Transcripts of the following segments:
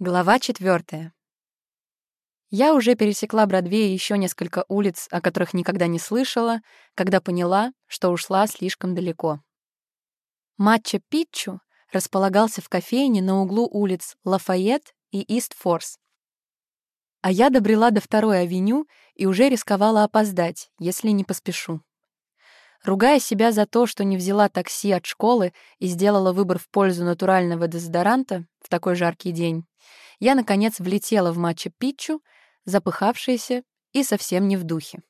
Глава четвертая. Я уже пересекла Бродвей и еще несколько улиц, о которых никогда не слышала, когда поняла, что ушла слишком далеко. Матча Питчу располагался в кофейне на углу улиц Лафайет и Ист-Форс. А я добрела до второй авеню и уже рисковала опоздать, если не поспешу. Ругая себя за то, что не взяла такси от школы и сделала выбор в пользу натурального дезодоранта в такой жаркий день, я, наконец, влетела в матча Питчу, запыхавшаяся и совсем не в духе.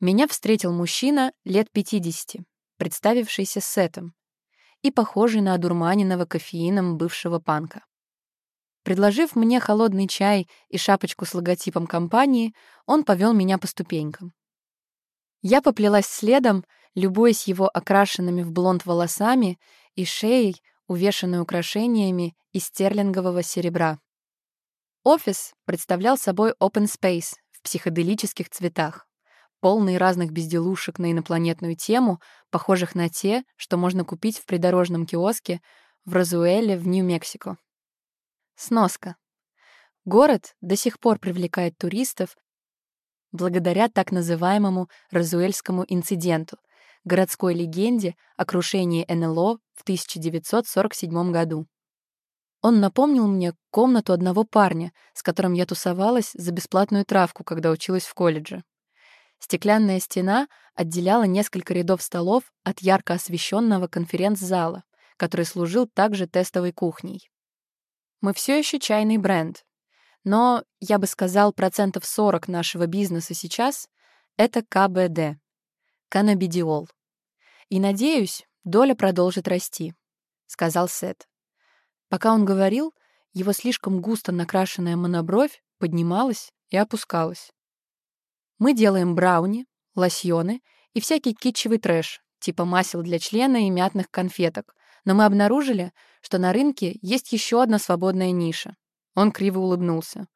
Меня встретил мужчина лет 50, представившийся Сетом, и похожий на одурманенного кофеином бывшего панка. Предложив мне холодный чай и шапочку с логотипом компании, он повел меня по ступенькам. Я поплелась следом, любуясь его окрашенными в блонд волосами и шеей, увешанной украшениями из стерлингового серебра. Офис представлял собой open space в психоделических цветах, полный разных безделушек на инопланетную тему, похожих на те, что можно купить в придорожном киоске в Розуэле в Нью-Мексико. Сноска. Город до сих пор привлекает туристов благодаря так называемому Розуэльскому инциденту, городской легенде о крушении НЛО в 1947 году. Он напомнил мне комнату одного парня, с которым я тусовалась за бесплатную травку, когда училась в колледже. Стеклянная стена отделяла несколько рядов столов от ярко освещенного конференц-зала, который служил также тестовой кухней. Мы все еще чайный бренд, но, я бы сказал, процентов 40 нашего бизнеса сейчас — это КБД, каннабидиол. И, надеюсь, доля продолжит расти, — сказал Сет. Пока он говорил, его слишком густо накрашенная монобровь поднималась и опускалась. Мы делаем брауни, лосьоны и всякий китчевый трэш, типа масел для члена и мятных конфеток, но мы обнаружили, что на рынке есть еще одна свободная ниша. Он криво улыбнулся.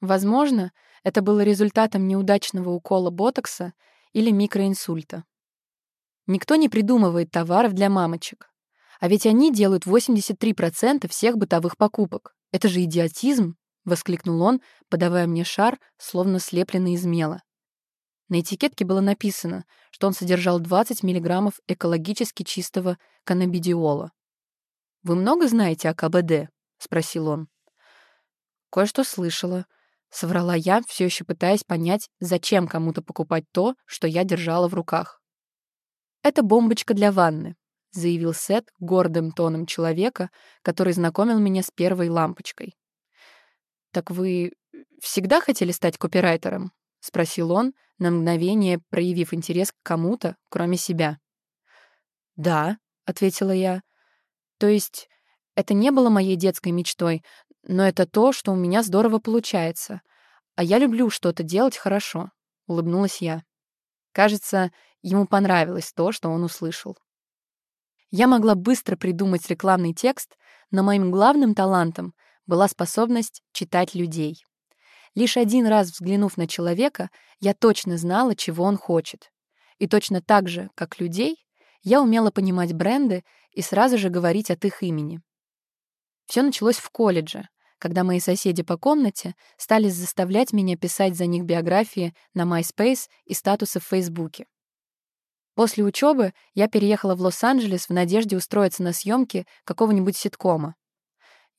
Возможно, это было результатом неудачного укола ботокса или микроинсульта. Никто не придумывает товаров для мамочек. А ведь они делают 83% всех бытовых покупок. Это же идиотизм, — воскликнул он, подавая мне шар, словно слепленный из мела. На этикетке было написано, что он содержал 20 мг экологически чистого каннабидиола. «Вы много знаете о КБД?» — спросил он. «Кое-что слышала», — соврала я, все еще пытаясь понять, зачем кому-то покупать то, что я держала в руках. «Это бомбочка для ванны», — заявил Сет гордым тоном человека, который знакомил меня с первой лампочкой. «Так вы всегда хотели стать копирайтером?» — спросил он, на мгновение проявив интерес к кому-то, кроме себя. «Да», — ответила я. «То есть это не было моей детской мечтой, но это то, что у меня здорово получается. А я люблю что-то делать хорошо», — улыбнулась я. Кажется, ему понравилось то, что он услышал. Я могла быстро придумать рекламный текст, но моим главным талантом была способность читать людей. Лишь один раз взглянув на человека, я точно знала, чего он хочет. И точно так же, как людей, я умела понимать бренды и сразу же говорить от их имени. Все началось в колледже, когда мои соседи по комнате стали заставлять меня писать за них биографии на MySpace и статусы в Фейсбуке. После учебы я переехала в Лос-Анджелес в надежде устроиться на съемки какого-нибудь ситкома.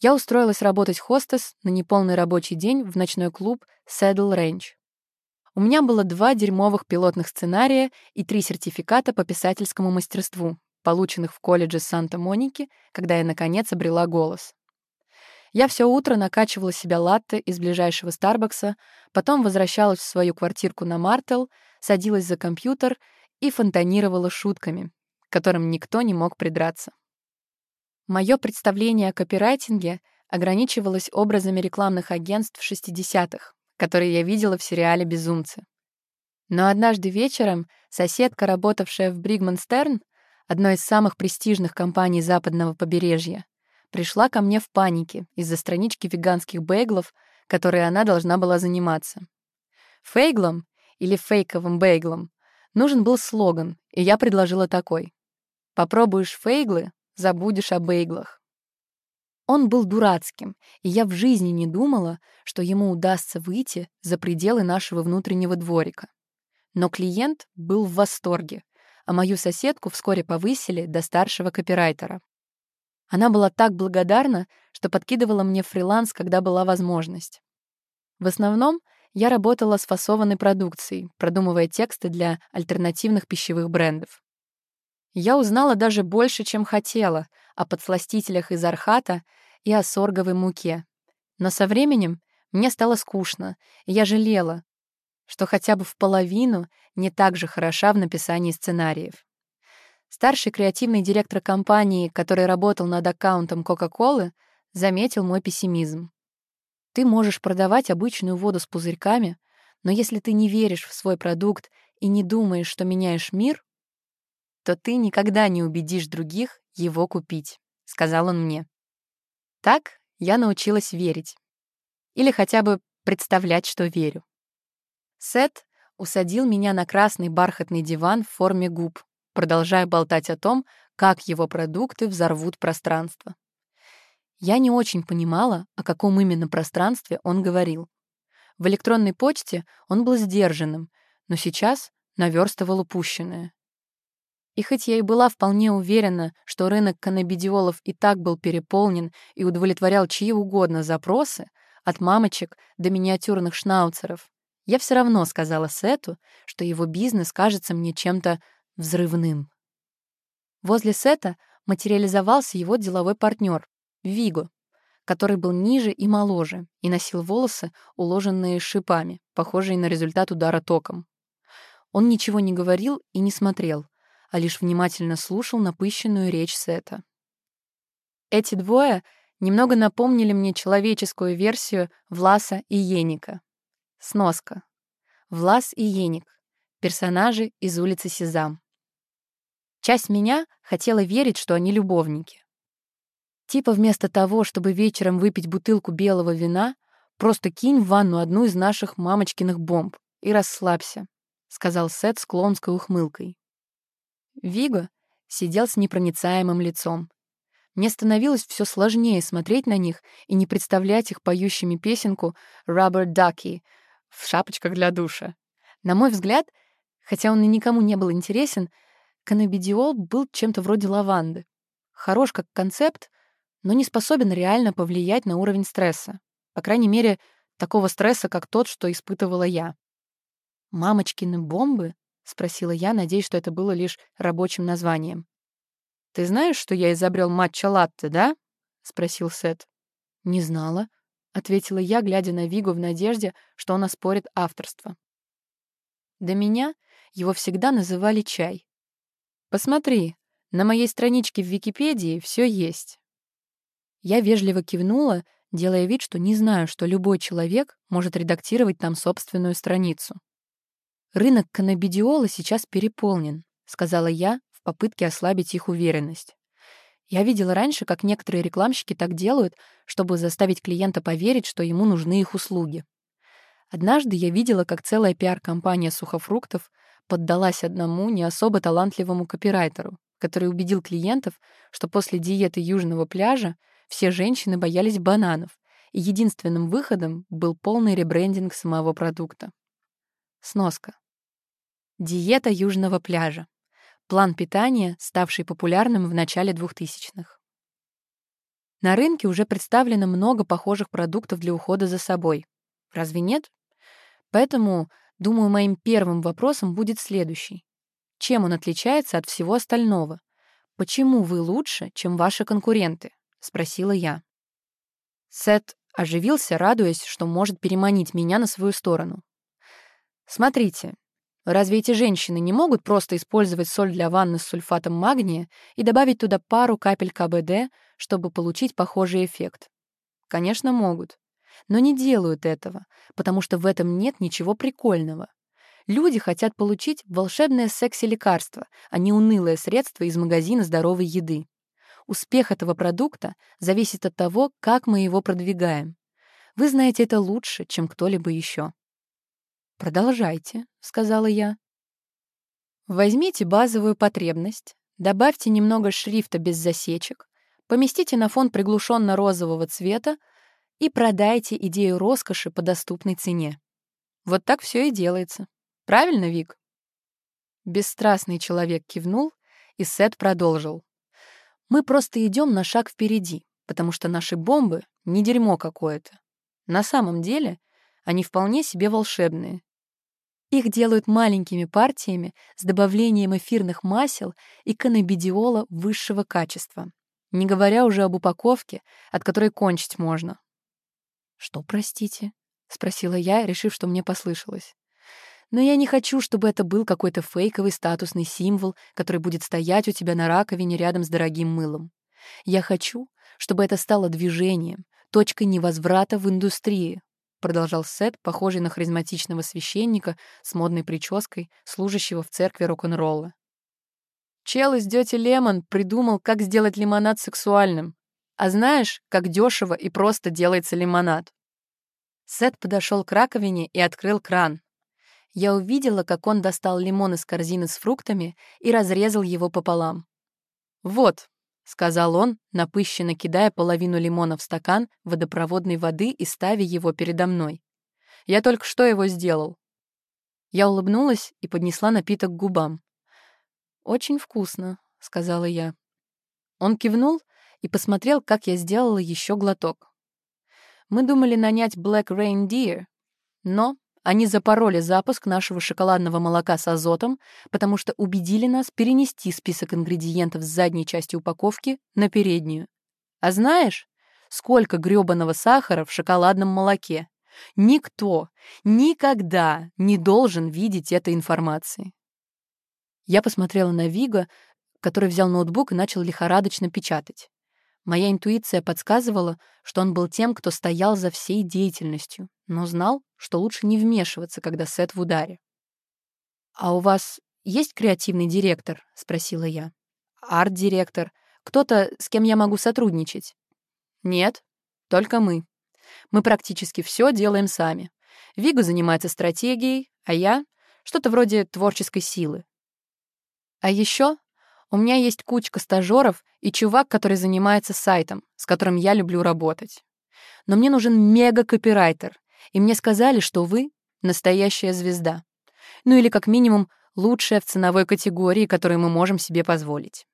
Я устроилась работать хостес на неполный рабочий день в ночной клуб Saddle Range. У меня было два дерьмовых пилотных сценария и три сертификата по писательскому мастерству, полученных в колледже Санта-Моники, когда я, наконец, обрела голос. Я все утро накачивала себя латте из ближайшего Старбакса, потом возвращалась в свою квартирку на Мартел, садилась за компьютер и фонтанировала шутками, которым никто не мог придраться. Мое представление о копирайтинге ограничивалось образами рекламных агентств 60-х, которые я видела в сериале «Безумцы». Но однажды вечером соседка, работавшая в Бригман Стерн, одной из самых престижных компаний западного побережья, пришла ко мне в панике из-за странички веганских бейглов, которой она должна была заниматься. Фейглом или фейковым бейглом нужен был слоган, и я предложила такой. «Попробуешь фейглы, забудешь о бейглах». Он был дурацким, и я в жизни не думала, что ему удастся выйти за пределы нашего внутреннего дворика. Но клиент был в восторге, а мою соседку вскоре повысили до старшего копирайтера. Она была так благодарна, что подкидывала мне фриланс, когда была возможность. В основном я работала с фасованной продукцией, продумывая тексты для альтернативных пищевых брендов. Я узнала даже больше, чем хотела, о подсластителях из архата и о сорговой муке. Но со временем мне стало скучно, и я жалела, что хотя бы в половину не так же хороша в написании сценариев. Старший креативный директор компании, который работал над аккаунтом Кока-Колы, заметил мой пессимизм. Ты можешь продавать обычную воду с пузырьками, но если ты не веришь в свой продукт и не думаешь, что меняешь мир, то ты никогда не убедишь других его купить», — сказал он мне. Так я научилась верить. Или хотя бы представлять, что верю. Сет усадил меня на красный бархатный диван в форме губ, продолжая болтать о том, как его продукты взорвут пространство. Я не очень понимала, о каком именно пространстве он говорил. В электронной почте он был сдержанным, но сейчас наверстывал упущенное. И хоть я и была вполне уверена, что рынок каннабидиолов и так был переполнен и удовлетворял чьи угодно запросы, от мамочек до миниатюрных шнауцеров, я все равно сказала Сету, что его бизнес кажется мне чем-то взрывным. Возле Сета материализовался его деловой партнер, Виго, который был ниже и моложе и носил волосы, уложенные шипами, похожие на результат удара током. Он ничего не говорил и не смотрел, а лишь внимательно слушал напыщенную речь Сета. Эти двое немного напомнили мне человеческую версию Власа и Еника. Сноска. Влас и Еник. Персонажи из улицы Сезам. Часть меня хотела верить, что они любовники. Типа вместо того, чтобы вечером выпить бутылку белого вина, просто кинь в ванну одну из наших мамочкиных бомб и расслабься», — сказал Сет с клонской ухмылкой. Виго сидел с непроницаемым лицом. Мне становилось все сложнее смотреть на них и не представлять их поющими песенку «Rubber Ducky» в шапочках для душа. На мой взгляд, хотя он и никому не был интересен, каннабидиол был чем-то вроде лаванды. Хорош как концепт, но не способен реально повлиять на уровень стресса. По крайней мере, такого стресса, как тот, что испытывала я. «Мамочкины бомбы?» — спросила я, надеясь, что это было лишь рабочим названием. «Ты знаешь, что я изобрел матча-латте, да?» — спросил Сет. «Не знала», — ответила я, глядя на Вигу в надежде, что он оспорит авторство. До меня его всегда называли чай. «Посмотри, на моей страничке в Википедии все есть. Я вежливо кивнула, делая вид, что не знаю, что любой человек может редактировать там собственную страницу. «Рынок каннабидиола сейчас переполнен», — сказала я в попытке ослабить их уверенность. Я видела раньше, как некоторые рекламщики так делают, чтобы заставить клиента поверить, что ему нужны их услуги. Однажды я видела, как целая пиар-компания сухофруктов поддалась одному не особо талантливому копирайтеру, который убедил клиентов, что после диеты южного пляжа все женщины боялись бананов, и единственным выходом был полный ребрендинг самого продукта. Сноска. Диета южного пляжа. План питания, ставший популярным в начале 2000-х. На рынке уже представлено много похожих продуктов для ухода за собой. Разве нет? Поэтому, думаю, моим первым вопросом будет следующий. Чем он отличается от всего остального? Почему вы лучше, чем ваши конкуренты? — спросила я. Сет оживился, радуясь, что может переманить меня на свою сторону. «Смотрите, разве эти женщины не могут просто использовать соль для ванны с сульфатом магния и добавить туда пару капель КБД, чтобы получить похожий эффект?» Конечно, могут. Но не делают этого, потому что в этом нет ничего прикольного. Люди хотят получить волшебное секси-лекарство, а не унылое средство из магазина здоровой еды. Успех этого продукта зависит от того, как мы его продвигаем. Вы знаете это лучше, чем кто-либо еще. «Продолжайте», — сказала я. Возьмите базовую потребность, добавьте немного шрифта без засечек, поместите на фон приглушенно-розового цвета и продайте идею роскоши по доступной цене. Вот так все и делается. Правильно, Вик? Бесстрастный человек кивнул, и Сет продолжил. Мы просто идем на шаг впереди, потому что наши бомбы — не дерьмо какое-то. На самом деле они вполне себе волшебные. Их делают маленькими партиями с добавлением эфирных масел и каннабидиола высшего качества, не говоря уже об упаковке, от которой кончить можно. «Что, простите?» — спросила я, решив, что мне послышалось. «Но я не хочу, чтобы это был какой-то фейковый статусный символ, который будет стоять у тебя на раковине рядом с дорогим мылом. Я хочу, чтобы это стало движением, точкой невозврата в индустрии, продолжал Сет, похожий на харизматичного священника с модной прической, служащего в церкви рок-н-ролла. Чел из Дёти Лемон придумал, как сделать лимонад сексуальным. А знаешь, как дешево и просто делается лимонад? Сет подошел к раковине и открыл кран. Я увидела, как он достал лимон из корзины с фруктами и разрезал его пополам. «Вот», — сказал он, напыщенно кидая половину лимона в стакан водопроводной воды и ставя его передо мной. «Я только что его сделал». Я улыбнулась и поднесла напиток к губам. «Очень вкусно», — сказала я. Он кивнул и посмотрел, как я сделала еще глоток. Мы думали нанять Black Reindeer, но они запороли запуск нашего шоколадного молока с азотом, потому что убедили нас перенести список ингредиентов с задней части упаковки на переднюю. А знаешь, сколько грёбаного сахара в шоколадном молоке? Никто никогда не должен видеть этой информации. Я посмотрела на Вига, который взял ноутбук и начал лихорадочно печатать. Моя интуиция подсказывала, что он был тем, кто стоял за всей деятельностью, но знал, что лучше не вмешиваться, когда Сет в ударе. «А у вас есть креативный директор?» — спросила я. «Арт-директор? Кто-то, с кем я могу сотрудничать?» «Нет, только мы. Мы практически все делаем сами. Вига занимается стратегией, а я — что-то вроде творческой силы. А еще у меня есть кучка стажеров и чувак, который занимается сайтом, с которым я люблю работать. Но мне нужен мега-копирайтер, и мне сказали, что вы — настоящая звезда. Ну или как минимум лучшая в ценовой категории, которую мы можем себе позволить.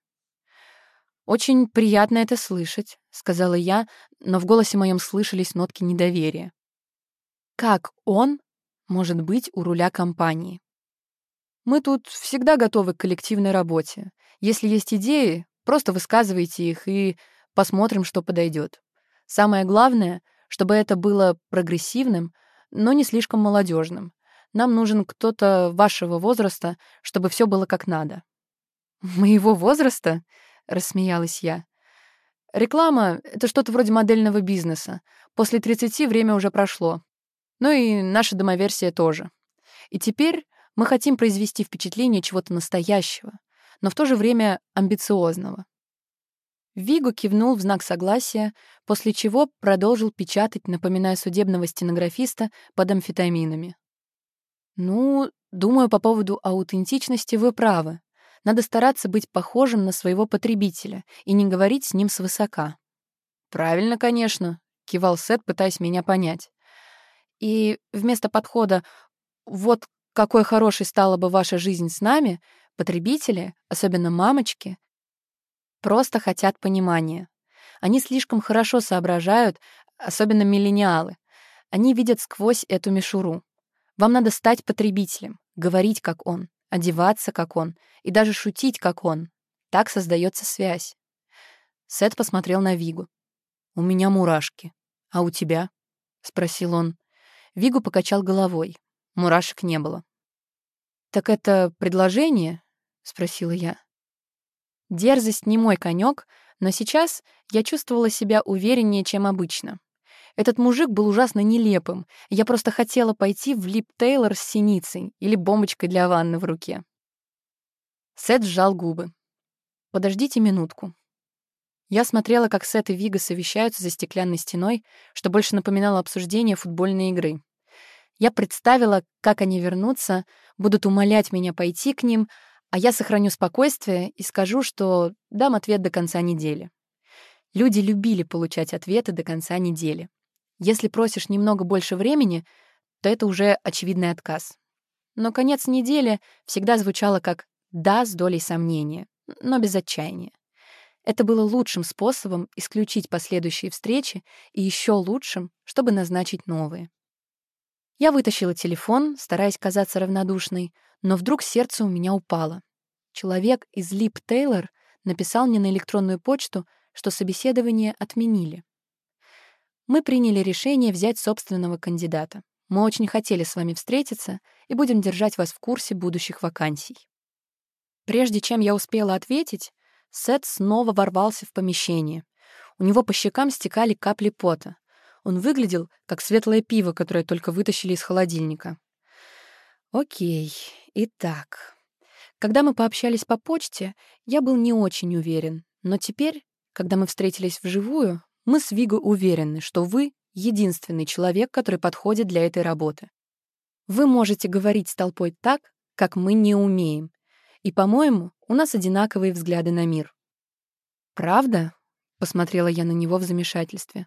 «Очень приятно это слышать», — сказала я, но в голосе моем слышались нотки недоверия. «Как он может быть у руля компании?» «Мы тут всегда готовы к коллективной работе. Если есть идеи, просто высказывайте их и посмотрим, что подойдет. Самое главное — чтобы это было прогрессивным, но не слишком молодежным. Нам нужен кто-то вашего возраста, чтобы все было как надо». «Моего возраста?» — рассмеялась я. «Реклама — это что-то вроде модельного бизнеса. После 30 время уже прошло. Ну и наша домоверсия тоже. И теперь мы хотим произвести впечатление чего-то настоящего, но в то же время амбициозного. Вигу кивнул в знак согласия, после чего продолжил печатать, напоминая судебного стенографиста под амфетаминами. «Ну, думаю, по поводу аутентичности вы правы. Надо стараться быть похожим на своего потребителя и не говорить с ним свысока». «Правильно, конечно», — кивал Сет, пытаясь меня понять. «И вместо подхода «вот какой хорошей стала бы ваша жизнь с нами», потребители, особенно мамочки, просто хотят понимания. Они слишком хорошо соображают, особенно миллениалы. Они видят сквозь эту мишуру. Вам надо стать потребителем, говорить как он, одеваться как он и даже шутить как он. Так создается связь. Сет посмотрел на Вигу. «У меня мурашки. А у тебя?» — спросил он. Вигу покачал головой. Мурашек не было. «Так это предложение?» — спросила я. Дерзость не мой конек, но сейчас я чувствовала себя увереннее, чем обычно. Этот мужик был ужасно нелепым. Я просто хотела пойти в Лип Тейлор с синицей или бомбочкой для ванны в руке. Сет сжал губы. «Подождите минутку». Я смотрела, как Сет и Вига совещаются за стеклянной стеной, что больше напоминало обсуждение футбольной игры. Я представила, как они вернутся, будут умолять меня пойти к ним, а я сохраню спокойствие и скажу, что дам ответ до конца недели. Люди любили получать ответы до конца недели. Если просишь немного больше времени, то это уже очевидный отказ. Но конец недели всегда звучало как «да» с долей сомнения, но без отчаяния. Это было лучшим способом исключить последующие встречи и еще лучшим, чтобы назначить новые. Я вытащила телефон, стараясь казаться равнодушной, но вдруг сердце у меня упало. Человек из Лип Тейлор написал мне на электронную почту, что собеседование отменили. Мы приняли решение взять собственного кандидата. Мы очень хотели с вами встретиться и будем держать вас в курсе будущих вакансий. Прежде чем я успела ответить, Сет снова ворвался в помещение. У него по щекам стекали капли пота. Он выглядел, как светлое пиво, которое только вытащили из холодильника. Окей, итак. Когда мы пообщались по почте, я был не очень уверен. Но теперь, когда мы встретились вживую, мы с Виго уверены, что вы — единственный человек, который подходит для этой работы. Вы можете говорить с толпой так, как мы не умеем. И, по-моему, у нас одинаковые взгляды на мир. «Правда?» — посмотрела я на него в замешательстве.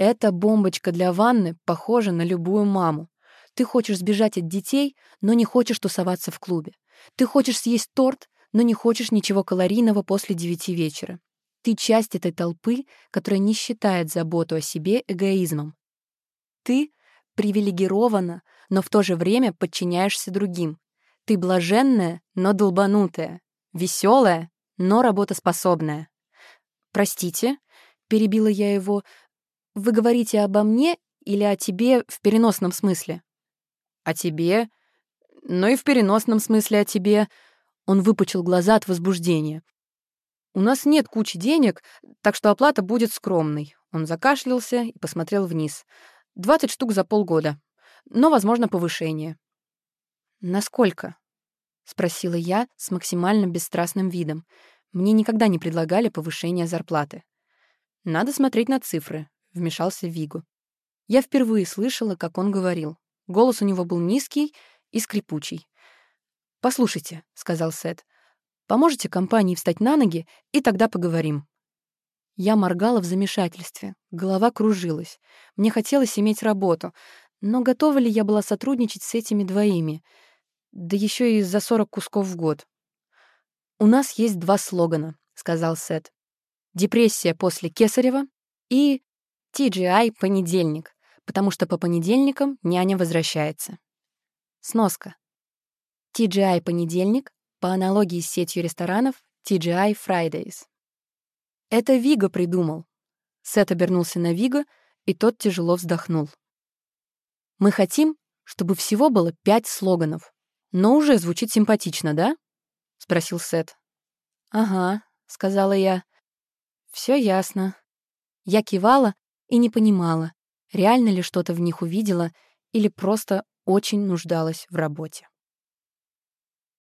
«Эта бомбочка для ванны похожа на любую маму. Ты хочешь сбежать от детей, но не хочешь тусоваться в клубе. Ты хочешь съесть торт, но не хочешь ничего калорийного после девяти вечера. Ты часть этой толпы, которая не считает заботу о себе эгоизмом. Ты привилегирована, но в то же время подчиняешься другим. Ты блаженная, но долбанутая. Веселая, но работоспособная. «Простите», — перебила я его, — «вы говорите обо мне или о тебе в переносном смысле?» «О тебе, но и в переносном смысле о тебе». Он выпучил глаза от возбуждения. «У нас нет кучи денег, так что оплата будет скромной». Он закашлялся и посмотрел вниз. «Двадцать штук за полгода. Но, возможно, повышение». «Насколько?» — спросила я с максимально бесстрастным видом. Мне никогда не предлагали повышение зарплаты. «Надо смотреть на цифры», — вмешался Вигу. Я впервые слышала, как он говорил. Голос у него был низкий и скрипучий. «Послушайте», — сказал Сет, — «поможете компании встать на ноги, и тогда поговорим». Я моргала в замешательстве, голова кружилась. Мне хотелось иметь работу, но готова ли я была сотрудничать с этими двоими — да еще и за 40 кусков в год. «У нас есть два слогана», — сказал Сет. «Депрессия после Кесарева» и «TGI понедельник», потому что по понедельникам няня возвращается. Сноска. TGI понедельник по аналогии с сетью ресторанов TGI Fridays. Это Вига придумал. Сет обернулся на Вига, и тот тяжело вздохнул. Мы хотим, чтобы всего было пять слоганов. Но уже звучит симпатично, да?» — спросил Сет. «Ага», — сказала я. Все ясно». Я кивала и не понимала, реально ли что-то в них увидела или просто очень нуждалась в работе.